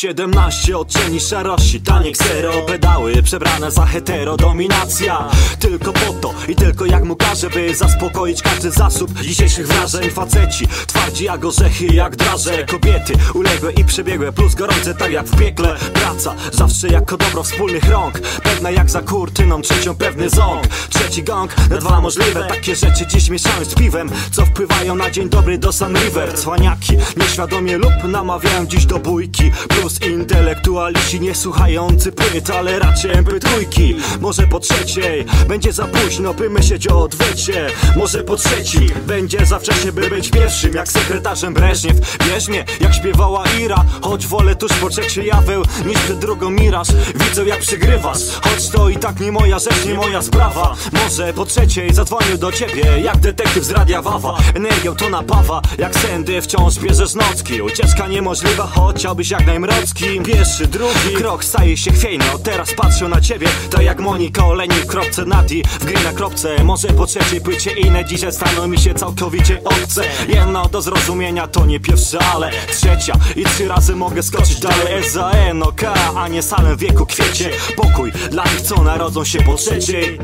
17 odcieni szarości, taniek zero. Pedały przebrane za hetero Dominacja tylko po to i tylko jak mu każe By zaspokoić każdy zasób dzisiejszych wrażeń. Faceci twardzi jak orzechy, jak draże. Kobiety uległe i przebiegłe Plus gorące tak jak w piekle. Praca zawsze jako dobro wspólnych rąk. Pewna jak za kurtyną, trzecią pewny ząg. Trzeci gong, na dwa możliwe. Takie rzeczy dziś mieszałem z piwem Co wpływają na dzień dobry do Sun River. Cwaniaki nieświadomie lub namawiają dziś do bójki. Plus intelektualiści nie słuchający płyt Ale raczej mp3 Może po trzeciej będzie za późno by myśleć o odwecie. Może po trzeci będzie za wcześnie by być pierwszym Jak sekretarzem Breżniew. Wierz mnie jak śpiewała Ira Choć wolę tuż po trzeciej jaweł niż przed drugą miraż Widzę jak przygrywasz Choć to i tak nie moja rzecz, nie moja sprawa. Może po trzeciej zadzwonię do ciebie Jak detektyw z radia Wawa. Energią to napawa Jak sędy wciąż bierzesz nocki. Ucieczka niemożliwa, chociażbyś jak Pierwszy, drugi. Krok staje się chwiejny Teraz patrzę na ciebie, to jak Monika Oleni w kropce Nati W gry na kropce, może po trzeciej płycie inne Dzisiaj staną mi się całkowicie obce. Jedno do zrozumienia to nie pierwsza, ale trzecia. I trzy razy mogę skoczyć dalej. S za N, no K, a nie salem wieku kwiecie. Pokój dla tych co narodzą się po trzeciej